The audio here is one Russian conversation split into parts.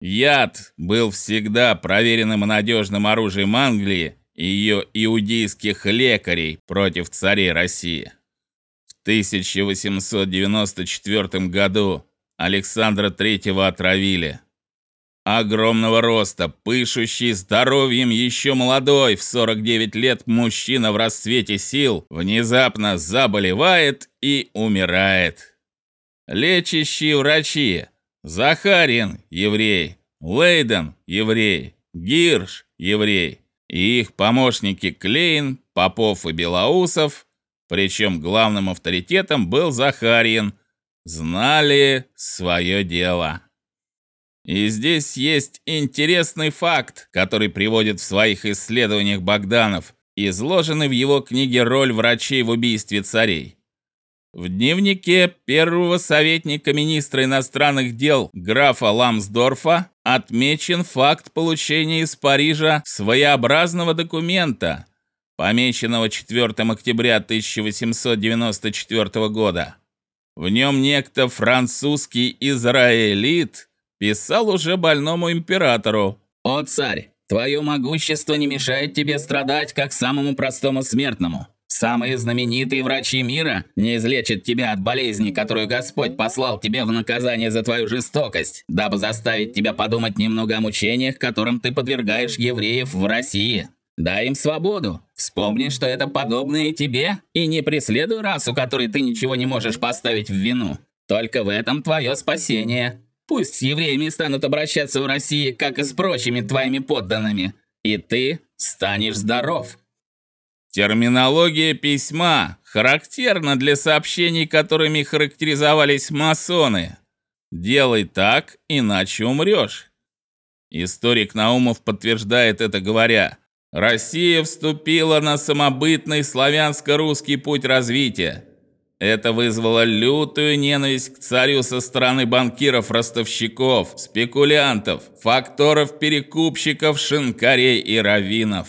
Яд был всегда проверенным и надежным оружием Англии и ее иудейских лекарей против царей России. В 1894 году Александра III отравили. Огромного роста, пышущий здоровьем еще молодой в 49 лет мужчина в расцвете сил внезапно заболевает и умирает. Лечащие врачи Захарин еврей, Лейден еврей, Гирш еврей и их помощники Клейн, Попов и Белоусов, причем главным авторитетом был Захарин, знали свое дело. И здесь есть интересный факт, который приводит в своих исследованиях Богданов, изложенный в его книге Роль врачей в убийстве царей. В дневнике первого советника министра иностранных дел графа Ламсдорфа отмечен факт получения из Парижа своеобразного документа, помеченного 4 октября 1894 года. В нем некто французский израилит писал уже больному императору: "О царь, твое могущество не мешает тебе страдать как самому простому смертному. Самые знаменитые врачи мира не излечат тебя от болезни, которую Господь послал тебе в наказание за твою жестокость, дабы заставить тебя подумать немного о мучениях, которым ты подвергаешь евреев в России. Дай им свободу. Вспомни, что это подобное тебе, и не преследуй расу, которой ты ничего не можешь поставить в вину. Только в этом твое спасение. Пусть с евреями станут обращаться в России, как и с прочими твоими подданными, и ты станешь здоров. Терминология письма характерна для сообщений, которыми характеризовались масоны. Делай так, иначе умрешь. Историк Наумов подтверждает это, говоря: Россия вступила на самобытный славянско-русский путь развития. Это вызвало лютую ненависть к царю со стороны банкиров-ростовщиков, спекулянтов, факторов-перекупщиков, шинкарей и раввинов.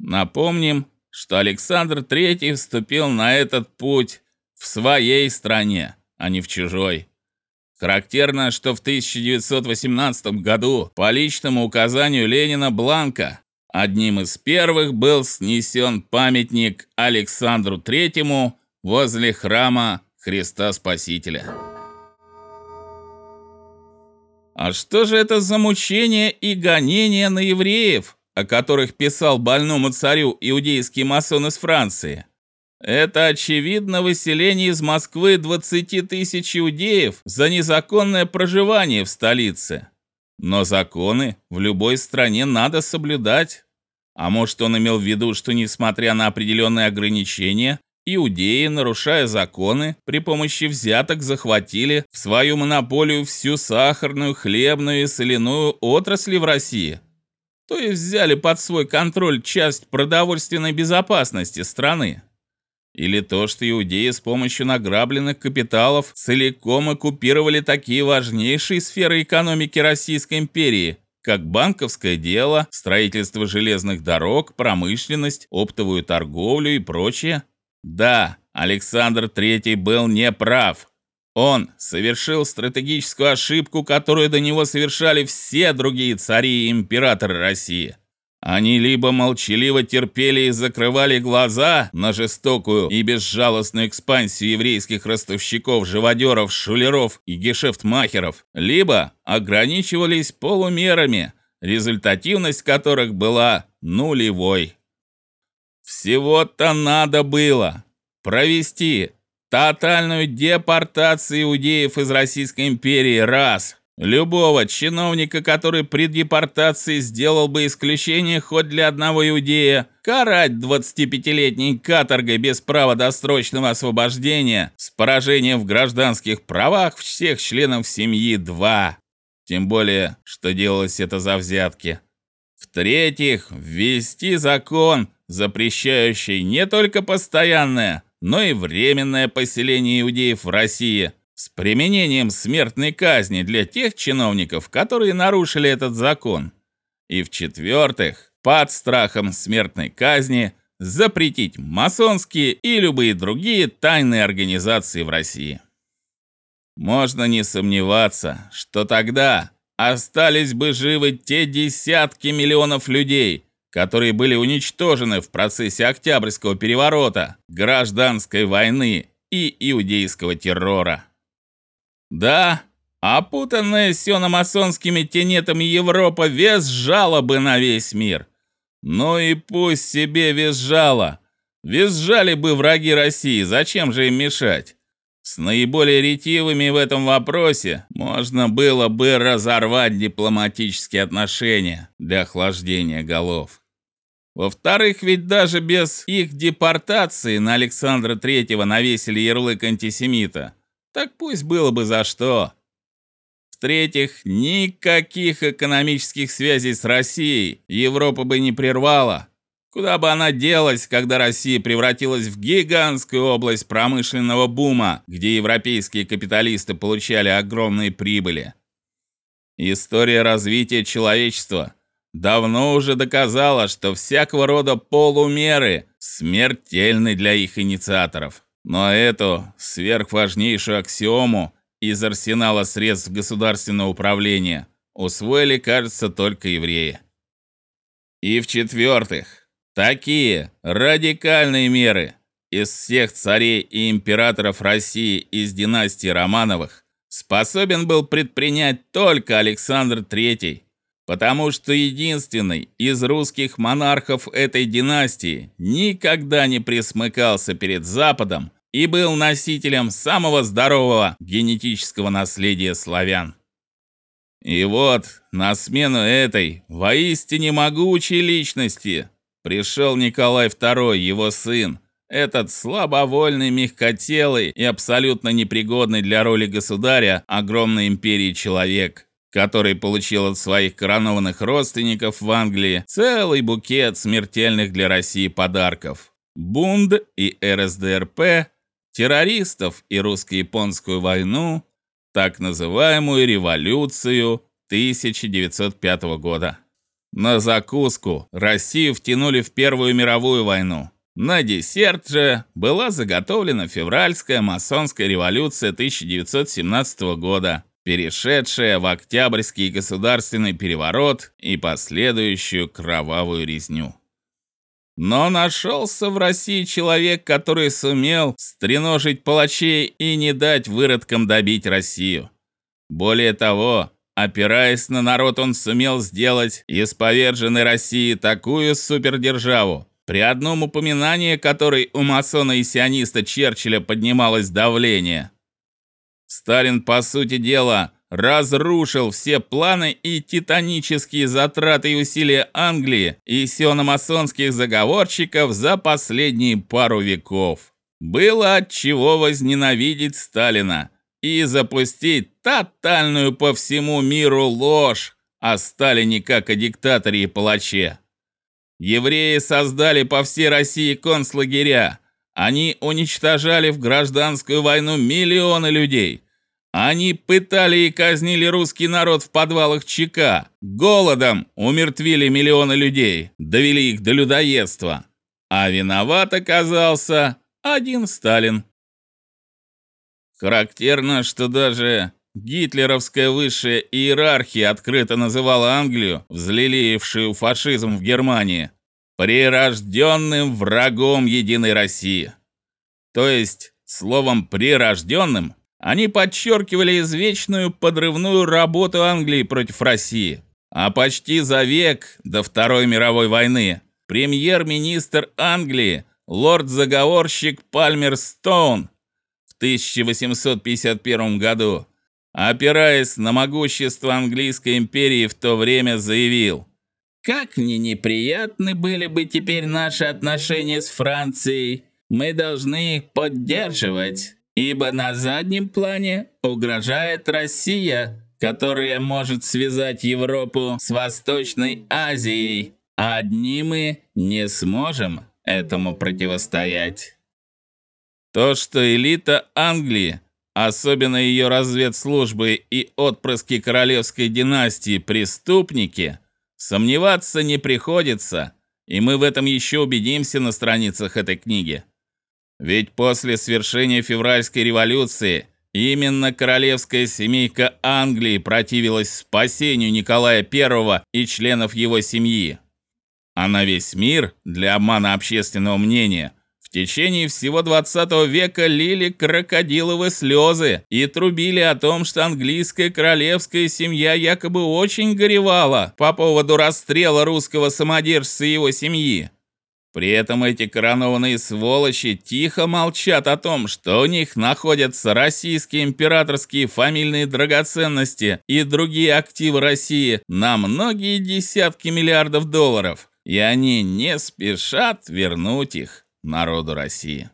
Напомним, что Александр III вступил на этот путь в своей стране, а не в чужой. Характерно, что в 1918 году по личному указанию Ленина Бланка одним из первых был снесен памятник Александру III возле храма Христа Спасителя. А что же это за мучения и гонения на евреев? О которых писал больному царю иудейский масон из Франции. Это очевидно выселение из Москвы 20 тысяч иудеев за незаконное проживание в столице. Но законы в любой стране надо соблюдать. А может, он имел в виду, что несмотря на определенные ограничения, иудеи, нарушая законы, при помощи взяток захватили в свою монополию всю сахарную, хлебную и соляную отрасли в России то есть взяли под свой контроль часть продовольственной безопасности страны. Или то, что иудеи с помощью награбленных капиталов целиком оккупировали такие важнейшие сферы экономики Российской империи, как банковское дело, строительство железных дорог, промышленность, оптовую торговлю и прочее. Да, Александр III был неправ. Он совершил стратегическую ошибку, которую до него совершали все другие цари и императоры России. Они либо молчаливо терпели и закрывали глаза на жестокую и безжалостную экспансию еврейских ростовщиков, живодеров, шулеров и гешефтмахеров, либо ограничивались полумерами, результативность которых была нулевой. Всего-то надо было провести Тотальную депортацию иудеев из Российской империи раз. Любого чиновника, который при депортации сделал бы исключение хоть для одного иудея, карать 25-летней каторгой без права досрочного освобождения с поражением в гражданских правах всех членов семьи 2. Тем более, что делалось это за взятки. В-третьих, ввести закон, запрещающий не только постоянное, но и временное поселение иудеев в России с применением смертной казни для тех чиновников, которые нарушили этот закон. И в-четвертых, под страхом смертной казни запретить масонские и любые другие тайные организации в России. Можно не сомневаться, что тогда остались бы живы те десятки миллионов людей, которые были уничтожены в процессе Октябрьского переворота, гражданской войны и иудейского террора. Да, опутанная сиономасонскими тенетами Европа визжала бы на весь мир. Ну и пусть себе визжала. Визжали бы враги России, зачем же им мешать? С наиболее ретивыми в этом вопросе можно было бы разорвать дипломатические отношения для охлаждения голов. Во-вторых, ведь даже без их депортации на Александра III навесили ярлык антисемита. Так пусть было бы за что. В-третьих, никаких экономических связей с Россией Европа бы не прервала. Куда бы она делась, когда Россия превратилась в гигантскую область промышленного бума, где европейские капиталисты получали огромные прибыли? История развития человечества давно уже доказала, что всякого рода полумеры смертельны для их инициаторов. Но эту сверхважнейшую аксиому из арсенала средств государственного управления усвоили, кажется, только евреи. И в-четвертых, Такие радикальные меры из всех царей и императоров России из династии Романовых способен был предпринять только Александр III, потому что единственный из русских монархов этой династии никогда не присмыкался перед Западом и был носителем самого здорового генетического наследия славян. И вот, на смену этой воистине могучей личности Пришел Николай II, его сын, этот слабовольный, мягкотелый и абсолютно непригодный для роли государя огромной империи человек, который получил от своих коронованных родственников в Англии целый букет смертельных для России подарков. Бунд и РСДРП, террористов и русско-японскую войну, так называемую революцию 1905 года. На закуску Россию втянули в Первую мировую войну. На десерт же была заготовлена февральская масонская революция 1917 года, перешедшая в Октябрьский государственный переворот и последующую кровавую резню. Но нашелся в России человек, который сумел стреножить палачей и не дать выродкам добить Россию. Более того, Опираясь на народ, он сумел сделать из поверженной России такую супердержаву, при одном упоминании которой у масона и сиониста Черчилля поднималось давление. Сталин, по сути дела, разрушил все планы и титанические затраты и усилия Англии и сиономасонских заговорщиков за последние пару веков. Было от чего возненавидеть Сталина и запустить тотальную по всему миру ложь о Сталине как о диктаторе и палаче. Евреи создали по всей России концлагеря. Они уничтожали в гражданскую войну миллионы людей. Они пытали и казнили русский народ в подвалах ЧК. Голодом умертвили миллионы людей, довели их до людоедства. А виноват оказался один Сталин. Характерно, что даже гитлеровская высшая иерархия открыто называла Англию, взлелеевшую фашизм в Германии, прирожденным врагом единой России. То есть, словом прирожденным они подчеркивали извечную подрывную работу Англии против России. А почти за век до Второй мировой войны премьер-министр Англии, лорд-заговорщик Пальмер Стоун 1851 году, опираясь на могущество английской империи в то время, заявил: "Как ни неприятны были бы теперь наши отношения с Францией, мы должны их поддерживать, ибо на заднем плане угрожает Россия, которая может связать Европу с Восточной Азией, а одни мы не сможем этому противостоять". То, что элита Англии, особенно ее разведслужбы и отпрыски королевской династии преступники, сомневаться не приходится, и мы в этом еще убедимся на страницах этой книги. Ведь после свершения февральской революции Именно королевская семейка Англии противилась спасению Николая I и членов его семьи. А на весь мир для обмана общественного мнения течение всего 20 века лили крокодиловые слезы и трубили о том, что английская королевская семья якобы очень горевала по поводу расстрела русского самодержца и его семьи. При этом эти коронованные сволочи тихо молчат о том, что у них находятся российские императорские фамильные драгоценности и другие активы России на многие десятки миллиардов долларов, и они не спешат вернуть их народу России.